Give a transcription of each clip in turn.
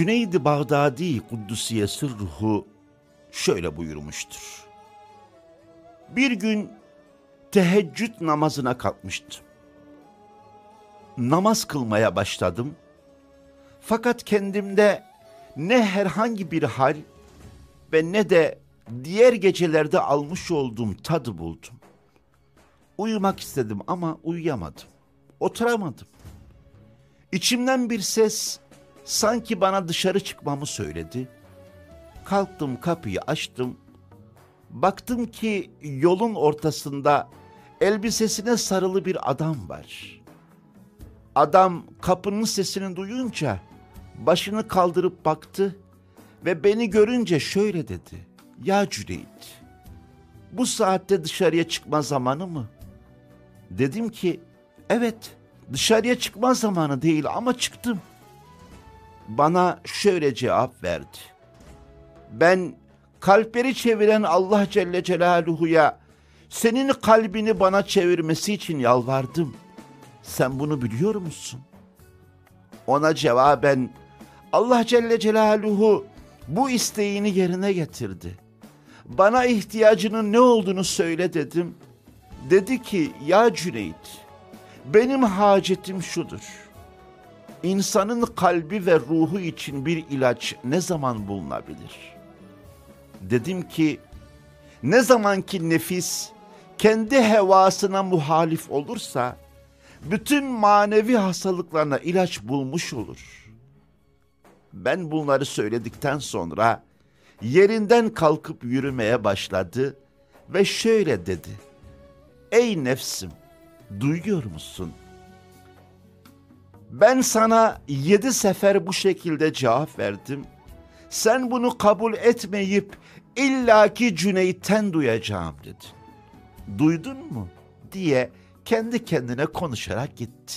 Cüneyd-i Bağdadi Kuddusiye Sırruhu şöyle buyurmuştur. Bir gün teheccüd namazına kalkmıştım. Namaz kılmaya başladım. Fakat kendimde ne herhangi bir hal ve ne de diğer gecelerde almış olduğum tadı buldum. Uyumak istedim ama uyuyamadım. Oturamadım. İçimden bir ses sanki bana dışarı çıkmamı söyledi. Kalktım kapıyı açtım. Baktım ki yolun ortasında elbisesine sarılı bir adam var. Adam kapının sesini duyunca başını kaldırıp baktı ve beni görünce şöyle dedi. Ya Cüneyt, bu saatte dışarıya çıkma zamanı mı? Dedim ki, evet dışarıya çıkma zamanı değil ama çıktım. Bana şöyle cevap verdi. Ben kalpleri çeviren Allah Celle Celaluhu'ya senin kalbini bana çevirmesi için yalvardım. Sen bunu biliyor musun? Ona cevaben Allah Celle Celaluhu bu isteğini yerine getirdi. Bana ihtiyacının ne olduğunu söyle dedim. Dedi ki ya Cüneyt benim hacetim şudur. İnsanın kalbi ve ruhu için bir ilaç ne zaman bulunabilir? Dedim ki ne zaman ki nefis kendi hevasına muhalif olursa bütün manevi hastalıklarına ilaç bulmuş olur. Ben bunları söyledikten sonra yerinden kalkıp yürümeye başladı ve şöyle dedi. Ey nefsim, duyuyor musun? Ben sana yedi sefer bu şekilde cevap verdim. Sen bunu kabul etmeyip illaki Cüneyt'ten duyacağım dedi. Duydun mu? diye kendi kendine konuşarak gitti.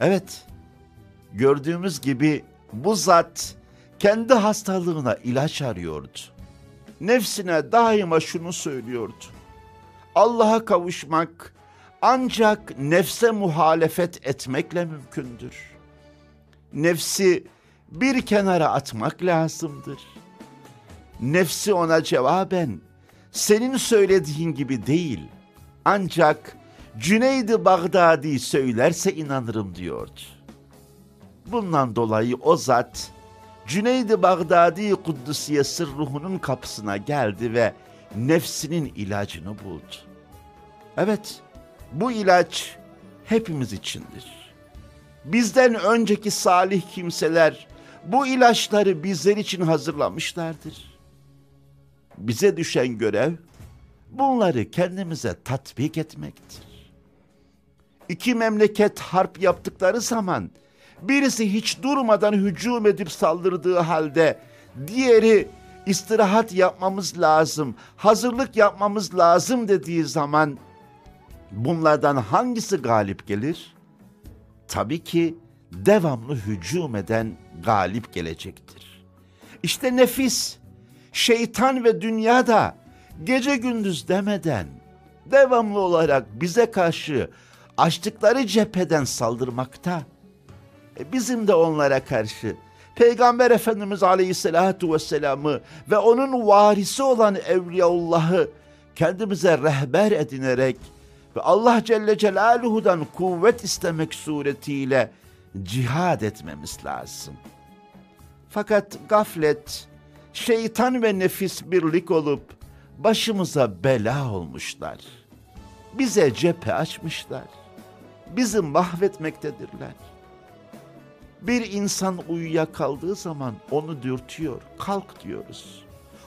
Evet, gördüğümüz gibi bu zat kendi hastalığına ilaç arıyordu. Nefsine daima şunu söylüyordu. Allah'a kavuşmak ancak nefse muhalefet etmekle mümkündür. Nefsi bir kenara atmak lazımdır. Nefsi ona cevaben senin söylediğin gibi değil ancak Cüneyd-i Bağdadi söylerse inanırım diyordu. Bundan dolayı o zat Cüneyd-i Bağdadi Kuddusiye sırruhunun kapısına geldi ve nefsinin ilacını buldu. Evet, bu ilaç hepimiz içindir. Bizden önceki salih kimseler bu ilaçları bizler için hazırlamışlardır. Bize düşen görev bunları kendimize tatbik etmektir. İki memleket harp yaptıkları zaman birisi hiç durmadan hücum edip saldırdığı halde diğeri istirahat yapmamız lazım, hazırlık yapmamız lazım dediği zaman bunlardan hangisi galip gelir? Tabii ki devamlı hücum eden galip gelecektir. İşte nefis, şeytan ve dünya da gece gündüz demeden devamlı olarak bize karşı açtıkları cepheden saldırmakta. E bizim de onlara karşı Peygamber Efendimiz Aleyhisselatü Vesselam'ı ve onun varisi olan Evliyaullah'ı kendimize rehber edinerek ve Allah Celle Celaluhu'dan kuvvet istemek suretiyle cihad etmemiz lazım. Fakat gaflet, şeytan ve nefis birlik olup başımıza bela olmuşlar. Bize cephe açmışlar. Bizi mahvetmektedirler. Bir insan uyuyakaldığı zaman onu dürtüyor. Kalk diyoruz.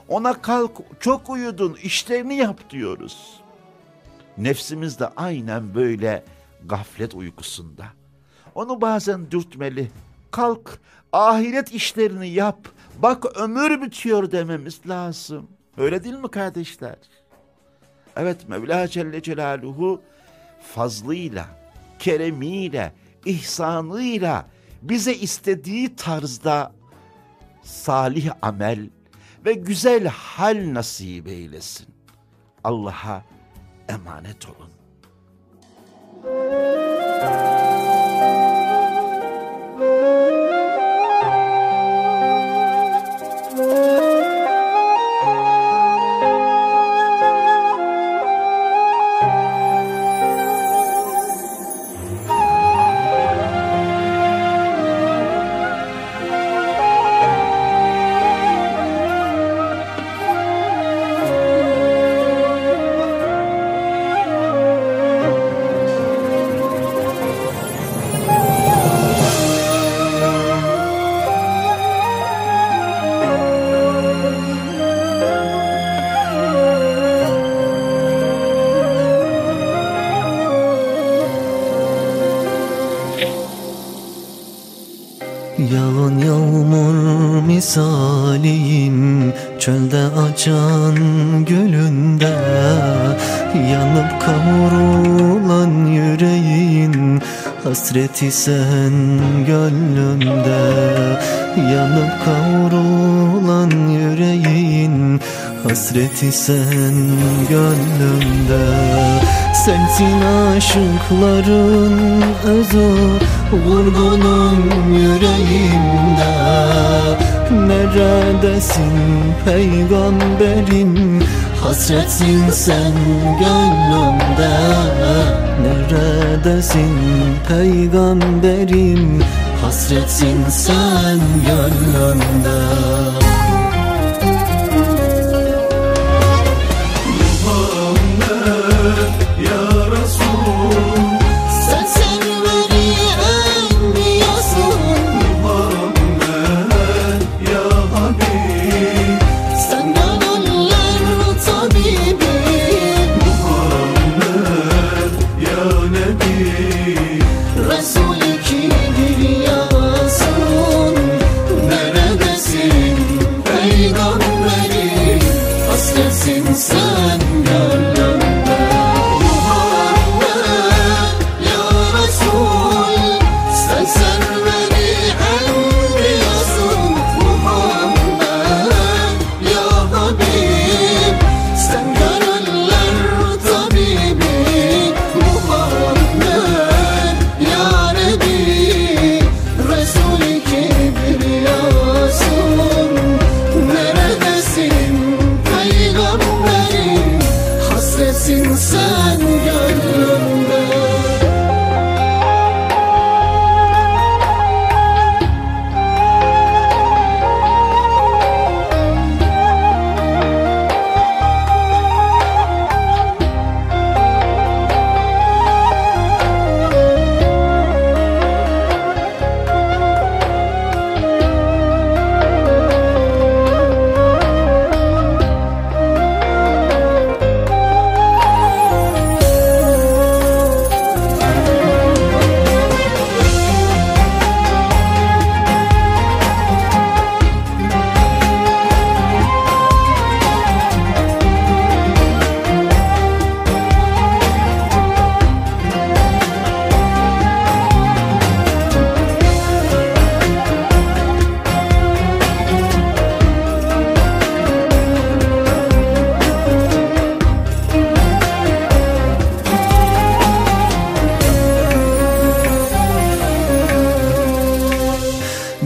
Ona kalk, çok uyudun, işlerini yap diyoruz. Nefsimiz de aynen böyle gaflet uykusunda. Onu bazen dürtmeli. Kalk, ahiret işlerini yap. Bak ömür bitiyor dememiz lazım. Öyle değil mi kardeşler? Evet Mevla Celle Celaluhu fazlıyla, keremiyle, ihsanıyla bize istediği tarzda salih amel ve güzel hal nasip eylesin. Allah'a ermahne uns. Yanıp kavurulan yüreğin Hasreti sen gönlümde. Yanıp kavrulan yüreğin Hasreti sen gönlümde. Sensin aşıkların özü Vurgunun yüreğimde Neredesin peygamberim Hasretsin sen gönlümde. Neredesin peygamberim? Hasretsin sen gönlümde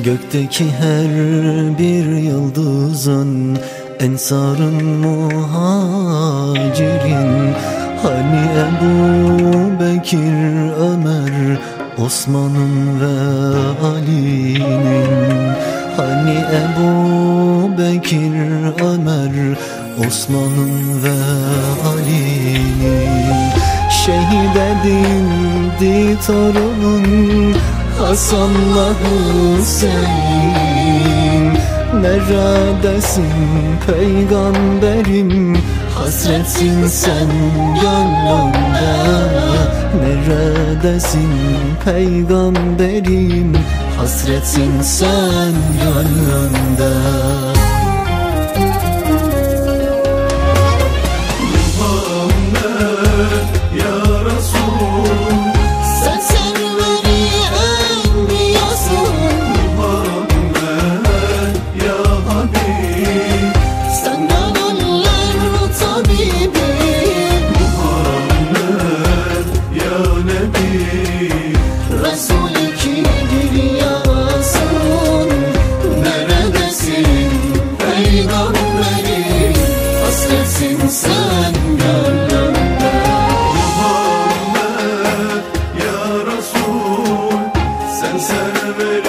Gökteki her bir yıldızın Ensarın muhacirin. Hani Ebu Bekir, Ömer Osman'ın ve Ali'nin. Hani Ebu Bekir, Ömer Osman'ın ve Ali'nin. Şehit edildi torunun Hasan'la Hüseyin Neredesin peygamberim? Hasretsin sen gönlümde Neredesin peygamberim? Hasretsin sen gönlümde Severi